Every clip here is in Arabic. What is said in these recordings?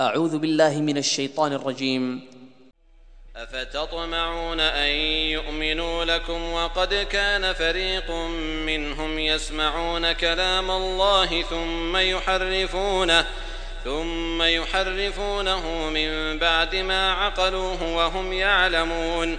أعوذ بالله من الشيطان الرجيم. أفتطمعون أن يؤمنوا لكم وقد كان فريق منهم يسمعون كلام الله ثم يحرفونه ثم يحرفونه من بعد ما عقلوه وهم يعلمون.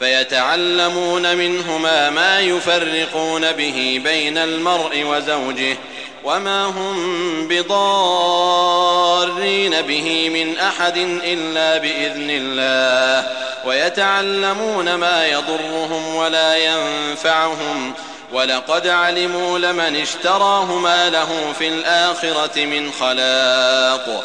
فيتعلمون منهما ما يفرقون به بين المرء وزوجه وما هم بضارين به من أحد إلا بإذن الله ويتعلمون ما يضرهم ولا ينفعهم ولقد علموا لمن اشتراه ما له في الآخرة من خلاق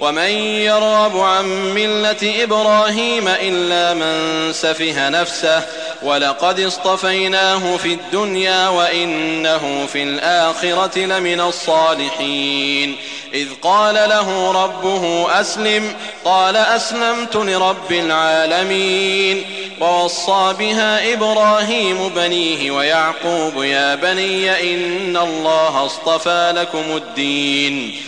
ومن يرغب عن ملة إبراهيم إلا من سفه نفسه ولقد اصطفيناه في الدنيا وإنه في الآخرة لمن الصالحين إذ قال له ربه أسلم قال أسلمت لرب العالمين ووصى بها إبراهيم بنيه ويعقوب يا بني إن الله اصطفى لكم الدين